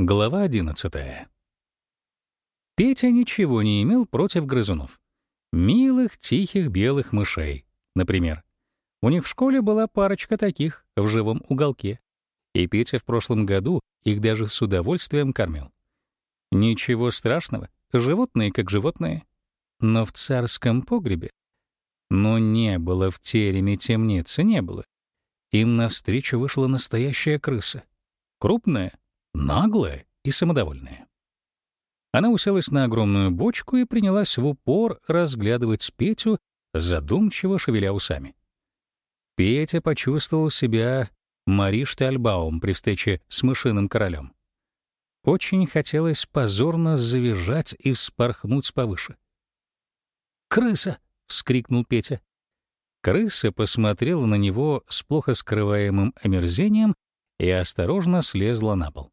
Глава 11. Петя ничего не имел против грызунов. Милых, тихих белых мышей, например. У них в школе была парочка таких в живом уголке. И Петя в прошлом году их даже с удовольствием кормил. Ничего страшного, животные как животные. Но в царском погребе? Но не было в тереме темницы, не было. Им навстречу вышла настоящая крыса. Крупная, наглая и самодовольная. Она уселась на огромную бочку и принялась в упор разглядывать Петю, задумчиво шевеля усами. Петя почувствовал себя Мари Штальбаум при встрече с мышиным королем. Очень хотелось позорно завизжать и вспорхнуть повыше. «Крыса!» — вскрикнул Петя. Крыса посмотрела на него с плохо скрываемым омерзением и осторожно слезла на пол.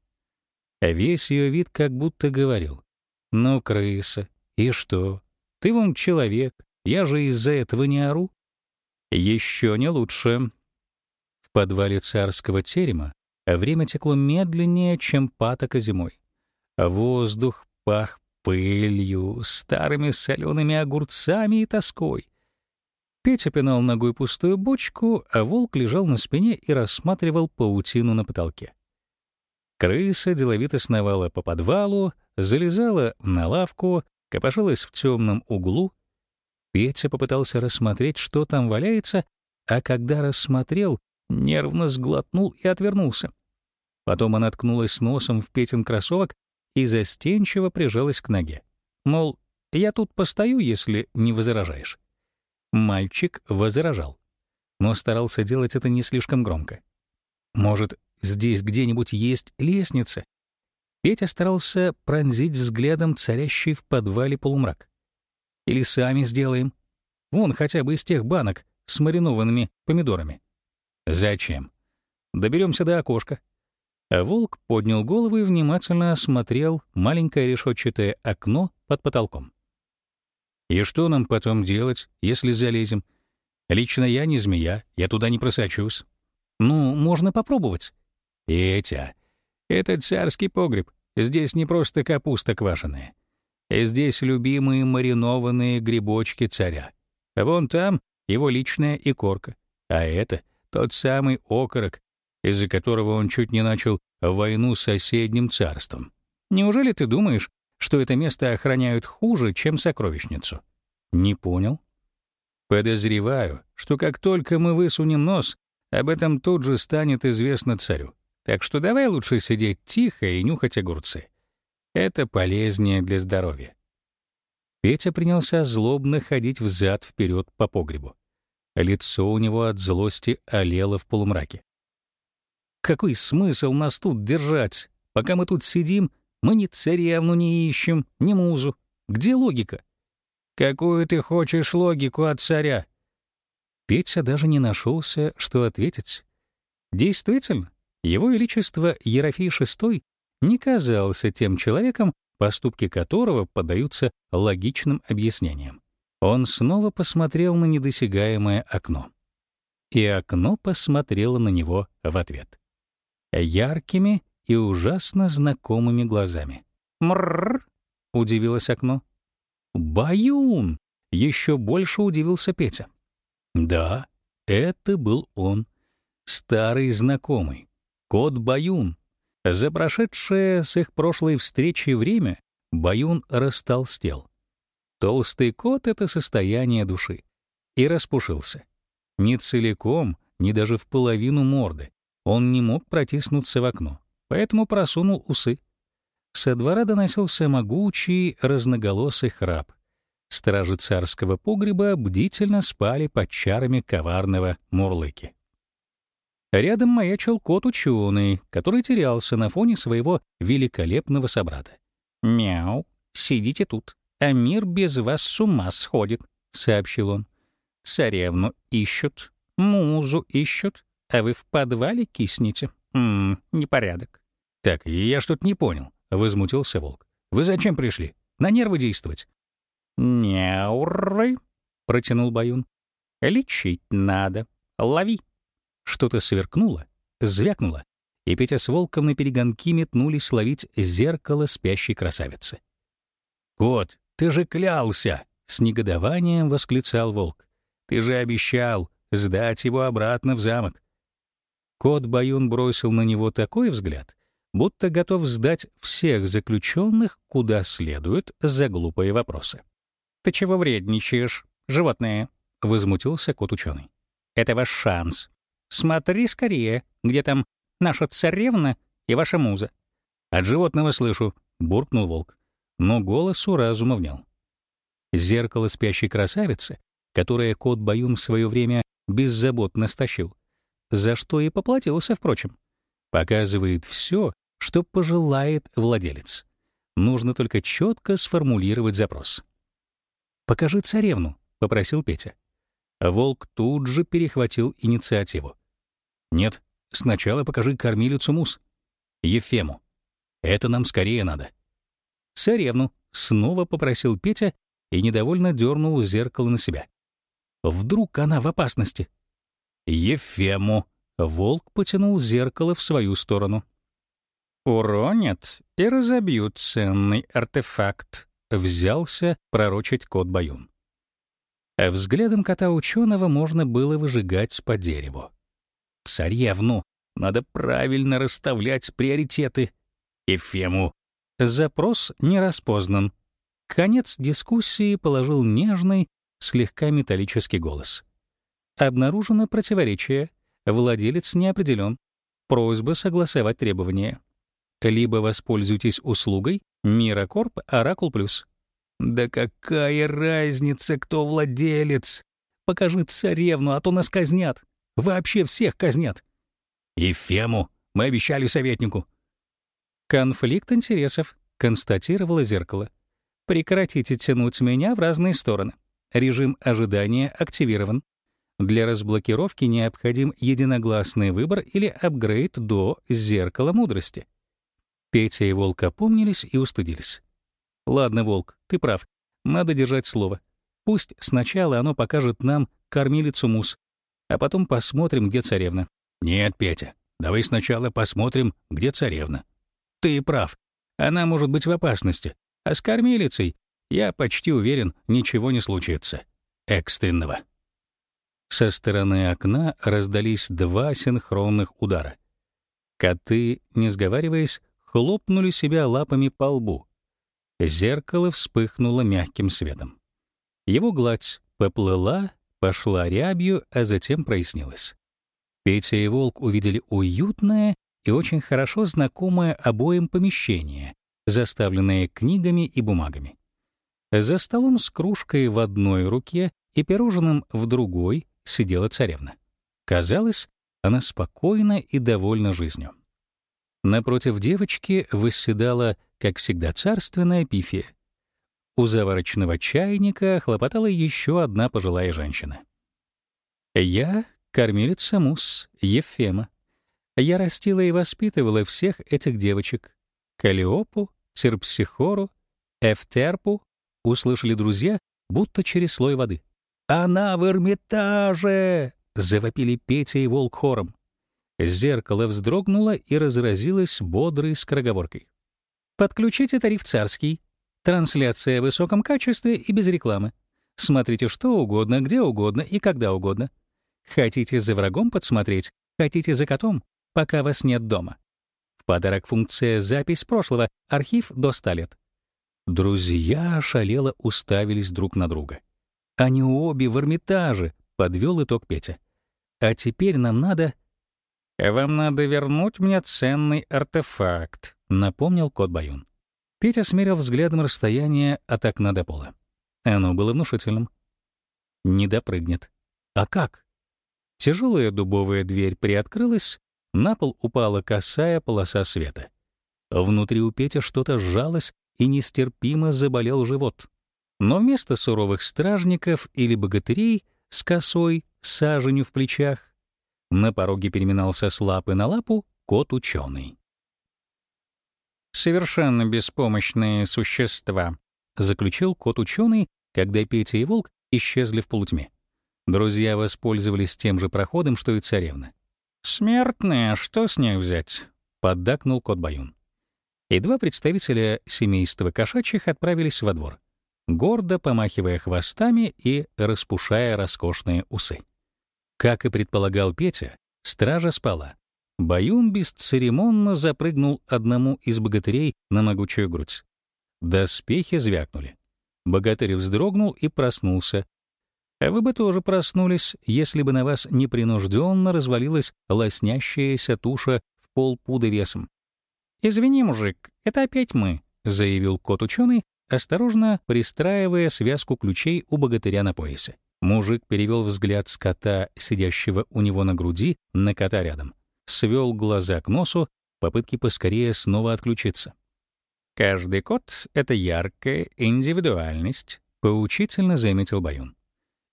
А весь ее вид как будто говорил. «Ну, крыса, и что? Ты вон человек, я же из-за этого не ору». Еще не лучше. В подвале царского терема время текло медленнее, чем патока зимой. Воздух пах пылью, старыми солеными огурцами и тоской. Петя пинал ногой пустую бочку, а волк лежал на спине и рассматривал паутину на потолке. Крыса деловито сновала по подвалу, залезала на лавку, копошилась в темном углу. Петя попытался рассмотреть, что там валяется, а когда рассмотрел, нервно сглотнул и отвернулся. Потом она ткнулась носом в Петин кроссовок и застенчиво прижалась к ноге. Мол, я тут постою, если не возражаешь. Мальчик возражал, но старался делать это не слишком громко. Может, Здесь где-нибудь есть лестница. Петя старался пронзить взглядом царящий в подвале полумрак. Или сами сделаем. Вон хотя бы из тех банок с маринованными помидорами. Зачем? Доберемся до окошка. А волк поднял голову и внимательно осмотрел маленькое решетчатое окно под потолком. И что нам потом делать, если залезем? Лично я не змея, я туда не просочусь. Ну, можно попробовать. Петя, это царский погреб. Здесь не просто капуста квашеная. Здесь любимые маринованные грибочки царя. Вон там его личная икорка. А это тот самый окорок, из-за которого он чуть не начал войну с соседним царством. Неужели ты думаешь, что это место охраняют хуже, чем сокровищницу? Не понял? Подозреваю, что как только мы высунем нос, об этом тут же станет известно царю. Так что давай лучше сидеть тихо и нюхать огурцы. Это полезнее для здоровья. Петя принялся злобно ходить взад вперед по погребу. Лицо у него от злости олело в полумраке. Какой смысл нас тут держать? Пока мы тут сидим, мы ни царевну не ищем, ни музу. Где логика? Какую ты хочешь логику от царя? Петя даже не нашелся, что ответить. Действительно, его Величество Ерофей VI не казался тем человеком, поступки которого поддаются логичным объяснениям. Он снова посмотрел на недосягаемое окно. И окно посмотрело на него в ответ. Яркими и ужасно знакомыми глазами. «Мрррр!» — удивилось окно. «Баюн!» — еще больше удивился Петя. Да, это был он, старый знакомый, Кот Баюн. За прошедшее с их прошлой встречи время Баюн растолстел. Толстый кот — это состояние души. И распушился. Ни целиком, ни даже в половину морды. Он не мог протиснуться в окно, поэтому просунул усы. Со двора доносился могучий разноголосый храп. Стражи царского погреба бдительно спали под чарами коварного мурлыки. Рядом маячил кот-ученый, который терялся на фоне своего великолепного собрата. «Мяу, сидите тут, а мир без вас с ума сходит», — сообщил он. «Царевну ищут, музу ищут, а вы в подвале киснете. Ммм, непорядок». «Так, я что-то не понял», — возмутился волк. «Вы зачем пришли? На нервы действовать?» «Няуры», — протянул Баюн. «Лечить надо. Лови». Что-то сверкнуло, звякнуло, и Петя с Волком на перегонки метнулись ловить зеркало спящей красавицы. «Кот, ты же клялся!» — с негодованием восклицал Волк. «Ты же обещал сдать его обратно в замок». Кот Баюн бросил на него такой взгляд, будто готов сдать всех заключенных куда следует за глупые вопросы. «Ты чего вредничаешь, животное?» — возмутился кот-ученый. «Это ваш шанс. Смотри скорее, где там наша царевна и ваша муза». «От животного слышу», — буркнул волк. Но голос у разума внял. Зеркало спящей красавицы, которое кот Баюн в свое время беззаботно стащил, за что и поплатился, впрочем, показывает все, что пожелает владелец. Нужно только четко сформулировать запрос. «Покажи царевну», — попросил Петя. Волк тут же перехватил инициативу. «Нет, сначала покажи кормилицу мус. Ефему. Это нам скорее надо». «Царевну», — снова попросил Петя и недовольно дернул зеркало на себя. «Вдруг она в опасности?» «Ефему», — волк потянул зеркало в свою сторону. «Уронят и разобьют ценный артефакт», — взялся пророчить кот Баюн. Взглядом кота-ученого можно было выжигать по дереву. «Царевну! Надо правильно расставлять приоритеты!» «Эфему!» Запрос не распознан. Конец дискуссии положил нежный, слегка металлический голос. Обнаружено противоречие. Владелец не определен. Просьба согласовать требования либо воспользуйтесь услугой Миракорп Оракул Плюс. Да какая разница, кто владелец? Покажи царевну, а то нас казнят. Вообще всех казнят. И Фему мы обещали советнику. Конфликт интересов, констатировало зеркало. Прекратите тянуть меня в разные стороны. Режим ожидания активирован. Для разблокировки необходим единогласный выбор или апгрейд до зеркала мудрости. Петя и Волк опомнились и устыдились. «Ладно, Волк, ты прав. Надо держать слово. Пусть сначала оно покажет нам кормилицу мус, а потом посмотрим, где царевна». «Нет, Петя, давай сначала посмотрим, где царевна». «Ты прав. Она может быть в опасности. А с кормилицей, я почти уверен, ничего не случится. Экстренного». Со стороны окна раздались два синхронных удара. Коты, не сговариваясь, хлопнули себя лапами по лбу. Зеркало вспыхнуло мягким светом. Его гладь поплыла, пошла рябью, а затем прояснилась. Петя и Волк увидели уютное и очень хорошо знакомое обоим помещение, заставленное книгами и бумагами. За столом с кружкой в одной руке и пирожным в другой сидела царевна. Казалось, она спокойна и довольна жизнью. Напротив девочки восседала, как всегда, царственная пифия. У заварочного чайника хлопотала еще одна пожилая женщина. Я — кормилица Мус, Ефема. Я растила и воспитывала всех этих девочек. Калиопу, Цирпсихору, Эфтерпу услышали друзья, будто через слой воды. «Она в Эрмитаже!» — завопили Петя и Волк хором. Зеркало вздрогнуло и разразилось бодрой скороговоркой. «Подключите тариф царский. Трансляция в высоком качестве и без рекламы. Смотрите что угодно, где угодно и когда угодно. Хотите за врагом подсмотреть, хотите за котом, пока вас нет дома. В подарок функция «Запись прошлого», архив до 100 лет». Друзья ошалело уставились друг на друга. «Они обе в Эрмитаже», — подвел итог Петя. «А теперь нам надо...» «Вам надо вернуть мне ценный артефакт», — напомнил кот Баюн. Петя смерил взглядом расстояние от окна до пола. Оно было внушительным. Не допрыгнет. А как? Тяжелая дубовая дверь приоткрылась, на пол упала косая полоса света. Внутри у Пети что-то сжалось, и нестерпимо заболел живот. Но вместо суровых стражников или богатырей с косой, саженью в плечах, на пороге переминался с лапы на лапу кот-ученый. «Совершенно беспомощные существа», — заключил кот-ученый, когда Петя и Волк исчезли в полутьме. Друзья воспользовались тем же проходом, что и царевна. «Смертные, что с них взять? поддакнул кот Баюн. И два представителя семейства кошачьих отправились во двор, гордо помахивая хвостами и распушая роскошные усы. Как и предполагал Петя, стража спала. Баюн бесцеремонно запрыгнул одному из богатырей на могучую грудь. Доспехи звякнули. Богатырь вздрогнул и проснулся. А вы бы тоже проснулись, если бы на вас непринужденно развалилась лоснящаяся туша в полпуда весом. «Извини, мужик, это опять мы», — заявил кот-ученый, осторожно пристраивая связку ключей у богатыря на поясе. Мужик перевел взгляд с кота, сидящего у него на груди, на кота рядом. Свел глаза к носу, попытки поскорее снова отключиться. «Каждый кот — это яркая индивидуальность», — поучительно заметил Баюн.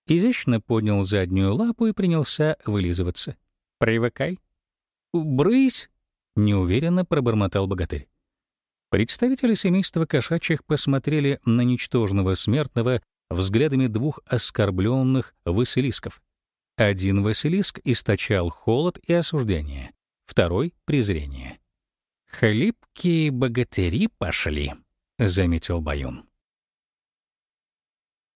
Изящно поднял заднюю лапу и принялся вылизываться. «Привыкай». «Брысь!» — неуверенно пробормотал богатырь. Представители семейства кошачьих посмотрели на ничтожного смертного взглядами двух оскорбленных василисков. Один василиск источал холод и осуждение, второй — презрение. «Хлипкие богатыри пошли», — заметил Баюн.